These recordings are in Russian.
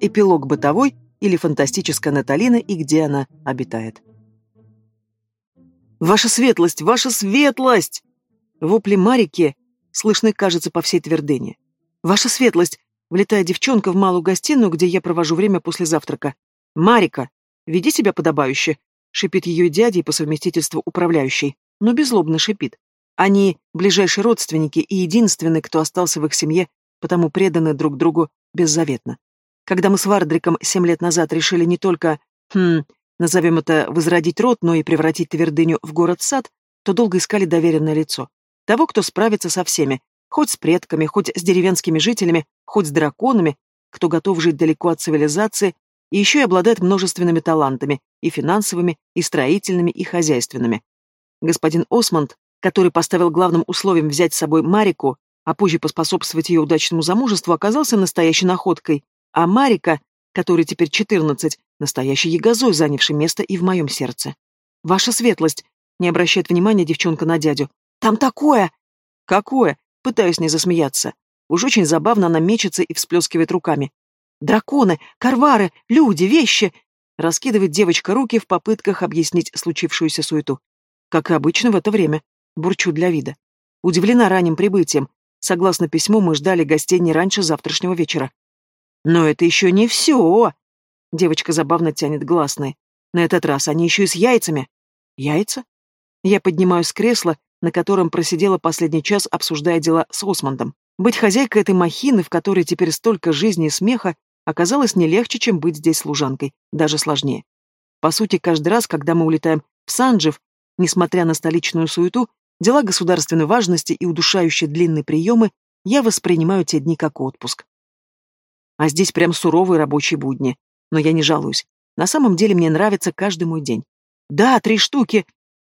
Эпилог бытовой или фантастическая Наталина и где она обитает. «Ваша светлость! Ваша светлость!» Вопли Марики слышны, кажется, по всей твердыне. «Ваша светлость!» Влетает девчонка в малую гостиную, где я провожу время после завтрака. «Марика! Веди себя подобающе!» — шипит ее дядя и по совместительству управляющий, но беззлобно шипит. Они — ближайшие родственники и единственные, кто остался в их семье, потому преданы друг другу беззаветно. Когда мы с Вардриком семь лет назад решили не только, хм, назовем это возродить род, но и превратить твердыню в город-сад, то долго искали доверенное лицо. Того, кто справится со всеми, хоть с предками, хоть с деревенскими жителями, хоть с драконами, кто готов жить далеко от цивилизации и еще и обладает множественными талантами, и финансовыми, и строительными, и хозяйственными. Господин Осмонд, который поставил главным условием взять с собой Марику, а позже поспособствовать ее удачному замужеству, оказался настоящей находкой, а Марика, который теперь четырнадцать, настоящий ягозой, занявший место и в моем сердце. «Ваша светлость!» — не обращает внимания девчонка на дядю. «Там такое!» «Какое?» — пытаюсь не засмеяться. Уж очень забавно она мечется и всплескивает руками. «Драконы! Карвары! Люди! Вещи!» Раскидывает девочка руки в попытках объяснить случившуюся суету. Как и обычно в это время. Бурчу для вида. Удивлена ранним прибытием. Согласно письму, мы ждали гостей не раньше завтрашнего вечера. «Но это еще не все!» Девочка забавно тянет гласные. На этот раз они еще и с яйцами. Яйца? Я поднимаюсь с кресла, на котором просидела последний час, обсуждая дела с Осмондом. Быть хозяйкой этой махины, в которой теперь столько жизни и смеха, оказалось не легче, чем быть здесь служанкой, даже сложнее. По сути, каждый раз, когда мы улетаем в Санджев, несмотря на столичную суету, дела государственной важности и удушающие длинные приемы, я воспринимаю те дни как отпуск. А здесь прям суровые рабочие будни. Но я не жалуюсь. На самом деле мне нравится каждый мой день. Да, три штуки.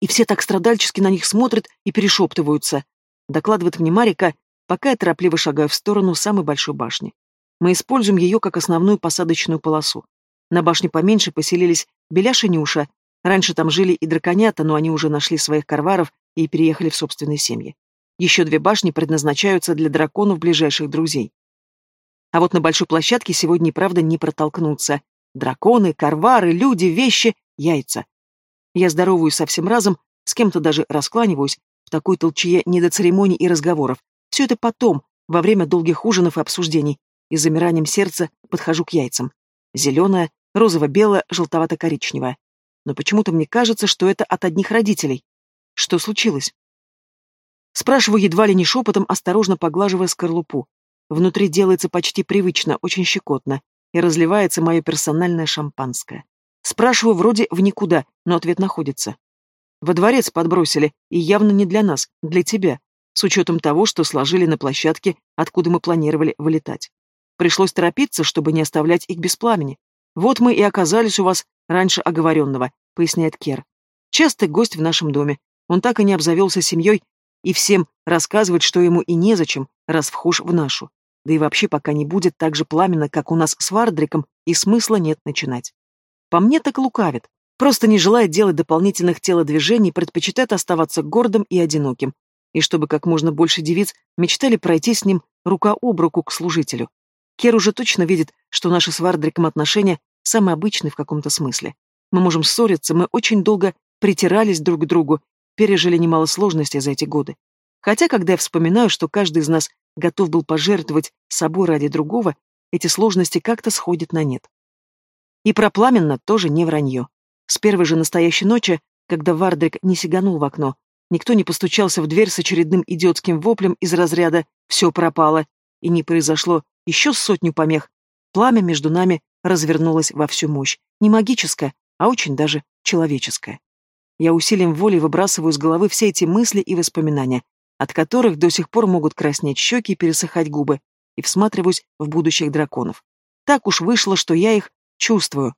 И все так страдальчески на них смотрят и перешептываются. Докладывает мне Марика, пока я торопливо шагаю в сторону самой большой башни. Мы используем ее как основную посадочную полосу. На башне поменьше поселились Беляш и Нюша. Раньше там жили и драконята, но они уже нашли своих карваров и переехали в собственные семьи. Еще две башни предназначаются для драконов ближайших друзей. А вот на большой площадке сегодня и правда не протолкнуться. Драконы, карвары, люди, вещи, яйца. Я здороваюсь совсем разом, с кем-то даже раскланиваюсь, в такой толчье не до церемоний и разговоров. Все это потом, во время долгих ужинов и обсуждений, и замиранием сердца подхожу к яйцам. Зеленое, розово-белое, желтовато-коричневое. Но почему-то мне кажется, что это от одних родителей. Что случилось? Спрашиваю едва ли не шепотом, осторожно поглаживая скорлупу. Внутри делается почти привычно, очень щекотно, и разливается мое персональное шампанское. Спрашиваю вроде в никуда, но ответ находится. Во дворец подбросили, и явно не для нас, для тебя, с учетом того, что сложили на площадке, откуда мы планировали вылетать. Пришлось торопиться, чтобы не оставлять их без пламени. Вот мы и оказались у вас раньше оговоренного, поясняет Кер. Частый гость в нашем доме. Он так и не обзавелся семьей и всем рассказывает, что ему и незачем, раз вхож в нашу. Да и вообще пока не будет так же пламенно, как у нас с Вардриком, и смысла нет начинать. По мне так лукавит. Просто не желает делать дополнительных телодвижений, предпочитает оставаться гордым и одиноким. И чтобы как можно больше девиц мечтали пройти с ним рука об руку к служителю. Кер уже точно видит, что наши с Вардриком отношения самые обычные в каком-то смысле. Мы можем ссориться, мы очень долго притирались друг к другу, пережили немало сложностей за эти годы. Хотя, когда я вспоминаю, что каждый из нас готов был пожертвовать собой ради другого, эти сложности как-то сходят на нет. И про пламенно тоже не вранье. С первой же настоящей ночи, когда Вардрик не сиганул в окно, никто не постучался в дверь с очередным идиотским воплем из разряда «все пропало», и не произошло еще сотню помех, пламя между нами развернулось во всю мощь, не магическое, а очень даже человеческое. Я усилием воли выбрасываю из головы все эти мысли и воспоминания, от которых до сих пор могут краснеть щеки и пересыхать губы, и всматриваюсь в будущих драконов. Так уж вышло, что я их чувствую.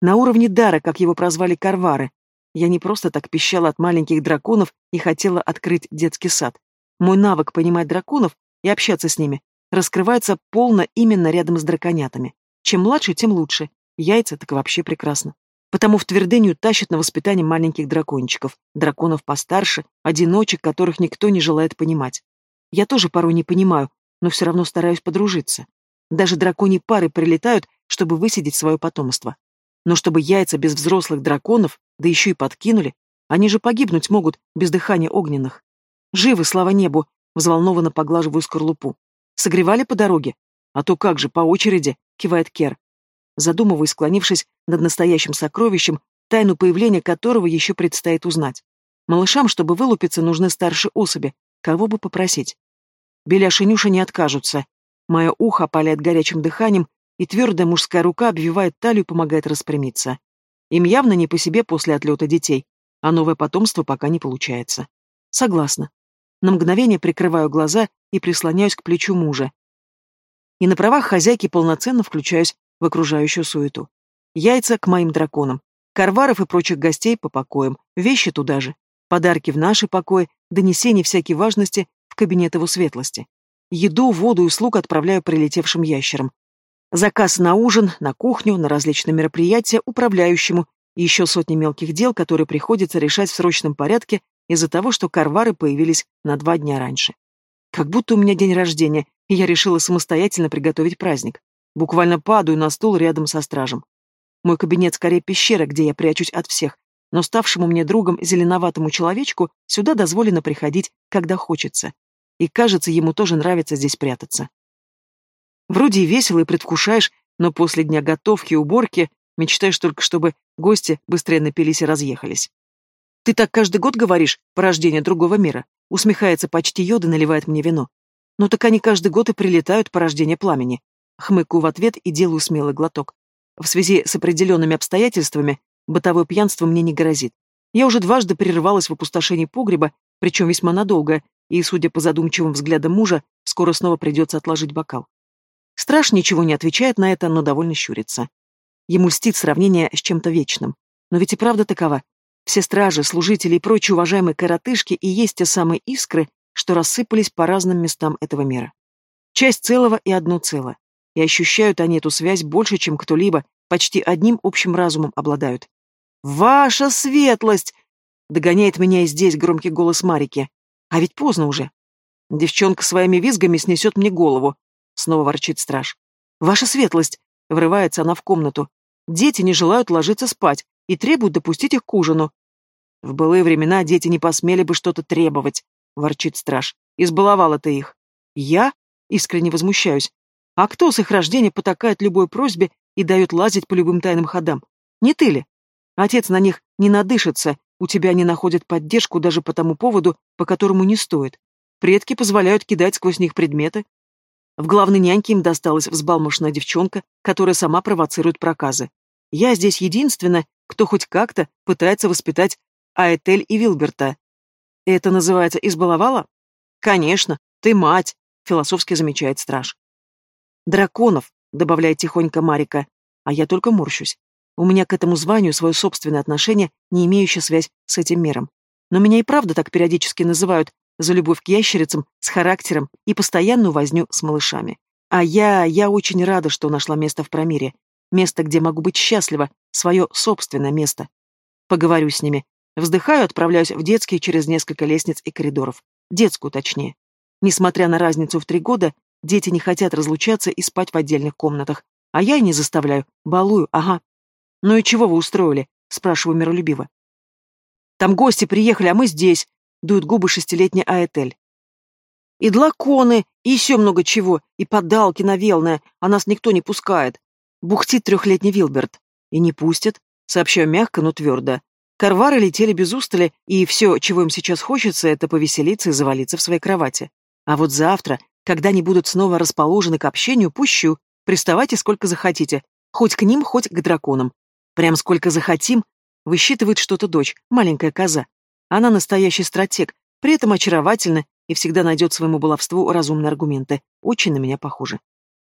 На уровне дара, как его прозвали Карвары, я не просто так пищала от маленьких драконов и хотела открыть детский сад. Мой навык понимать драконов и общаться с ними раскрывается полно именно рядом с драконятами. Чем младше, тем лучше. Яйца так вообще прекрасно. Потому в твердыню тащат на воспитание маленьких дракончиков, драконов постарше, одиночек, которых никто не желает понимать. Я тоже порой не понимаю, но все равно стараюсь подружиться. Даже драконьи пары прилетают, чтобы высидеть свое потомство. Но чтобы яйца без взрослых драконов, да еще и подкинули, они же погибнуть могут без дыхания огненных. Живы, слава небу, взволнованно поглаживаю скорлупу. Согревали по дороге? А то как же, по очереди, кивает Кер. Задумываясь, склонившись над настоящим сокровищем, тайну появления которого еще предстоит узнать. Малышам, чтобы вылупиться, нужны старшие особи. Кого бы попросить? Беляш и Нюша не откажутся. Мое ухо опаляет горячим дыханием, и твердая мужская рука обвивает талию и помогает распрямиться. Им явно не по себе после отлета детей, а новое потомство пока не получается. Согласна. На мгновение прикрываю глаза и прислоняюсь к плечу мужа. И на правах хозяйки полноценно включаюсь в окружающую суету. Яйца к моим драконам, карваров и прочих гостей по покоям, вещи туда же, подарки в наши покои, донесения всякой важности в кабинет его светлости. Еду, воду и слуг отправляю прилетевшим ящерам. Заказ на ужин, на кухню, на различные мероприятия управляющему и еще сотни мелких дел, которые приходится решать в срочном порядке из-за того, что карвары появились на два дня раньше. Как будто у меня день рождения, и я решила самостоятельно приготовить праздник. Буквально падаю на стул рядом со стражем. Мой кабинет скорее пещера, где я прячусь от всех, но ставшему мне другом зеленоватому человечку сюда дозволено приходить, когда хочется. И кажется, ему тоже нравится здесь прятаться. Вроде и весело, и предвкушаешь, но после дня готовки и уборки мечтаешь только, чтобы гости быстрее напились и разъехались. «Ты так каждый год говоришь, порождение другого мира?» Усмехается почти Йода, наливает мне вино. «Ну так они каждый год и прилетают, порождение пламени». Хмыкаю в ответ и делаю смелый глоток. В связи с определенными обстоятельствами бытовое пьянство мне не грозит. Я уже дважды прерывалась в опустошении погреба, причем весьма надолго, и, судя по задумчивым взглядам мужа, скоро снова придется отложить бокал. Страж ничего не отвечает на это, но довольно щурится. Ему льстит сравнение с чем-то вечным. Но ведь и правда такова. Все стражи, служители и прочие уважаемые коротышки и есть те самые искры, что рассыпались по разным местам этого мира. Часть целого и одно целое. И ощущают они эту связь больше, чем кто-либо, почти одним общим разумом обладают. «Ваша светлость!» — догоняет меня и здесь громкий голос Марики. А ведь поздно уже. Девчонка своими визгами снесет мне голову, снова ворчит страж. Ваша светлость, врывается она в комнату. Дети не желают ложиться спать и требуют допустить их к ужину. В былые времена дети не посмели бы что-то требовать, ворчит страж. Избаловала ты их. Я? Искренне возмущаюсь. А кто с их рождения потакает любой просьбе и дает лазить по любым тайным ходам? Не ты ли? Отец на них не надышится, у тебя не находят поддержку даже по тому поводу, по которому не стоит. Предки позволяют кидать сквозь них предметы, в главной няньке им досталась взбалмошная девчонка, которая сама провоцирует проказы. Я здесь единственная, кто хоть как-то пытается воспитать Аэтель и Вилберта. Это называется избаловала? Конечно, ты мать, философски замечает страж. Драконов, добавляет тихонько Марика, а я только морщусь. У меня к этому званию свое собственное отношение, не имеющее связь с этим миром. Но меня и правда так периодически называют, за любовь к ящерицам с характером и постоянную возню с малышами. А я, я очень рада, что нашла место в Промире. Место, где могу быть счастлива, свое собственное место. Поговорю с ними. Вздыхаю, отправляюсь в детские через несколько лестниц и коридоров. Детскую, точнее. Несмотря на разницу в три года, дети не хотят разлучаться и спать в отдельных комнатах. А я и не заставляю. Балую, ага. «Ну и чего вы устроили?» — спрашиваю миролюбиво. «Там гости приехали, а мы здесь дует губы шестилетняя Аэтель. И длаконы, и еще много чего, и подалки навелная, а нас никто не пускает. Бухтит трехлетний Вилберт. И не пустят, сообщаю мягко, но твердо. Карвары летели без устали, и все, чего им сейчас хочется, это повеселиться и завалиться в своей кровати. А вот завтра, когда они будут снова расположены к общению, пущу. Приставайте сколько захотите, хоть к ним, хоть к драконам. Прям сколько захотим, высчитывает что-то дочь, маленькая коза. Она настоящий стратег, при этом очаровательна и всегда найдет своему баловству разумные аргументы. Очень на меня похоже.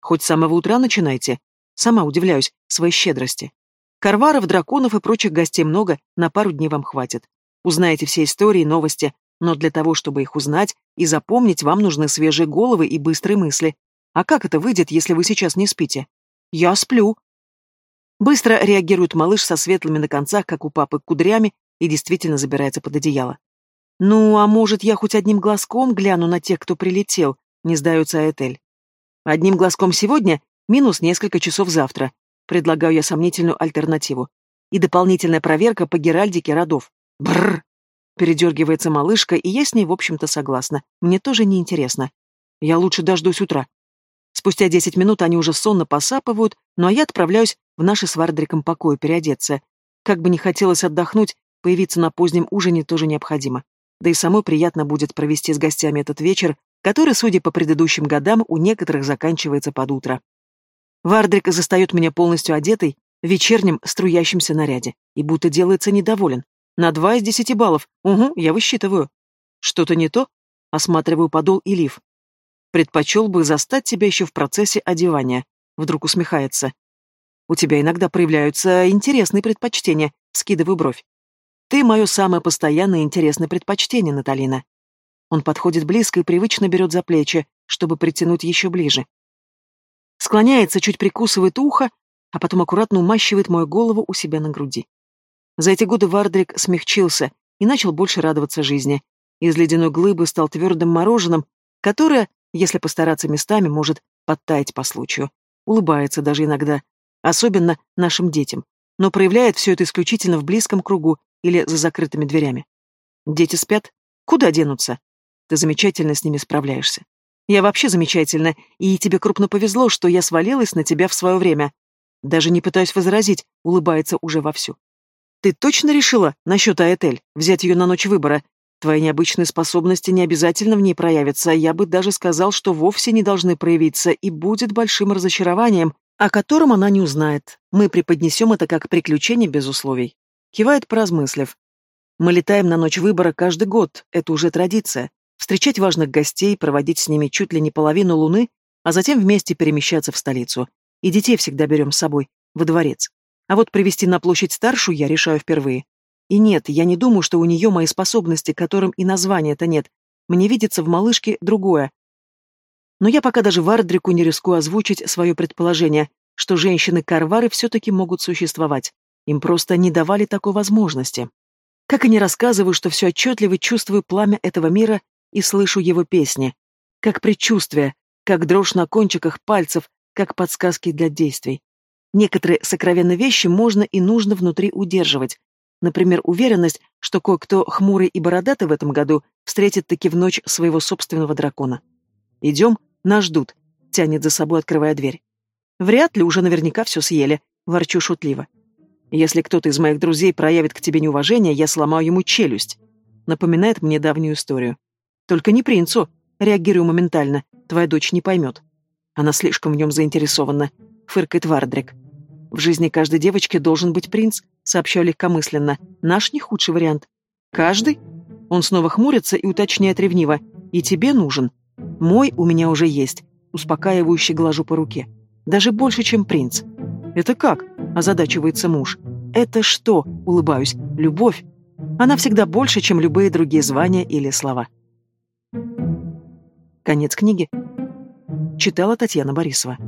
Хоть с самого утра начинайте. Сама удивляюсь своей щедрости. Карваров, драконов и прочих гостей много, на пару дней вам хватит. Узнаете все истории, новости, но для того, чтобы их узнать и запомнить, вам нужны свежие головы и быстрые мысли. А как это выйдет, если вы сейчас не спите? Я сплю. Быстро реагирует малыш со светлыми на концах, как у папы, кудрями и действительно забирается под одеяло. «Ну, а может, я хоть одним глазком гляну на тех, кто прилетел?» не сдается Аэтель. Одним глазком сегодня, минус несколько часов завтра. Предлагаю я сомнительную альтернативу. И дополнительная проверка по геральдике родов. Бррр. Передергивается малышка, и я с ней, в общем-то, согласна. Мне тоже не интересно. Я лучше дождусь утра. Спустя десять минут они уже сонно посапывают, ну а я отправляюсь в наши с Вардриком покои переодеться. Как бы не хотелось отдохнуть, появиться на позднем ужине тоже необходимо. Да и самой приятно будет провести с гостями этот вечер, который, судя по предыдущим годам, у некоторых заканчивается под утро. Вардрик застает меня полностью одетой, в вечернем струящемся наряде, и будто делается недоволен. На два из десяти баллов. Угу, я высчитываю. Что-то не то? Осматриваю подол и лиф. Предпочел бы застать тебя еще в процессе одевания. Вдруг усмехается. У тебя иногда проявляются интересные предпочтения. Скидываю бровь. Ты мое самое постоянное и интересное предпочтение, Наталина. Он подходит близко и привычно берет за плечи, чтобы притянуть еще ближе. Склоняется, чуть прикусывает ухо, а потом аккуратно умащивает мою голову у себя на груди. За эти годы Вардрик смягчился и начал больше радоваться жизни. Из ледяной глыбы стал твердым мороженым, которое, если постараться местами, может подтаять по случаю. Улыбается даже иногда, особенно нашим детям, но проявляет все это исключительно в близком кругу или за закрытыми дверями. Дети спят? Куда денутся? Ты замечательно с ними справляешься. Я вообще замечательно, и тебе крупно повезло, что я свалилась на тебя в свое время. Даже не пытаюсь возразить, улыбается уже вовсю. Ты точно решила насчет Аэтель, взять ее на ночь выбора? Твои необычные способности не обязательно в ней проявятся, а я бы даже сказал, что вовсе не должны проявиться, и будет большим разочарованием, о котором она не узнает. Мы преподнесем это как приключение без условий. Кивает, поразмыслив. Мы летаем на ночь выбора каждый год, это уже традиция. Встречать важных гостей, проводить с ними чуть ли не половину луны, а затем вместе перемещаться в столицу. И детей всегда берем с собой, во дворец. А вот привести на площадь старшую я решаю впервые. И нет, я не думаю, что у нее мои способности, которым и названия-то нет. Мне видится в малышке другое. Но я пока даже Вардрику не рискую озвучить свое предположение, что женщины-карвары все-таки могут существовать. Им просто не давали такой возможности. Как и не рассказываю, что все отчетливо чувствую пламя этого мира и слышу его песни. Как предчувствие, как дрожь на кончиках пальцев, как подсказки для действий. Некоторые сокровенные вещи можно и нужно внутри удерживать. Например, уверенность, что кое-кто хмурый и бородатый в этом году встретит таки в ночь своего собственного дракона. «Идем, нас ждут», — тянет за собой, открывая дверь. «Вряд ли, уже наверняка все съели», — ворчу шутливо. «Если кто-то из моих друзей проявит к тебе неуважение, я сломаю ему челюсть», — напоминает мне давнюю историю. «Только не принцу», — реагирую моментально, — «твоя дочь не поймет». Она слишком в нем заинтересована, — фыркает Вардрик. В жизни каждой девочки должен быть принц, сообщаю легкомысленно. Наш не худший вариант. Каждый? Он снова хмурится и уточняет ревниво. И тебе нужен. Мой у меня уже есть. Успокаивающе глажу по руке. Даже больше, чем принц. Это как? Озадачивается муж. Это что? Улыбаюсь. Любовь. Она всегда больше, чем любые другие звания или слова. Конец книги. Читала Татьяна Борисова.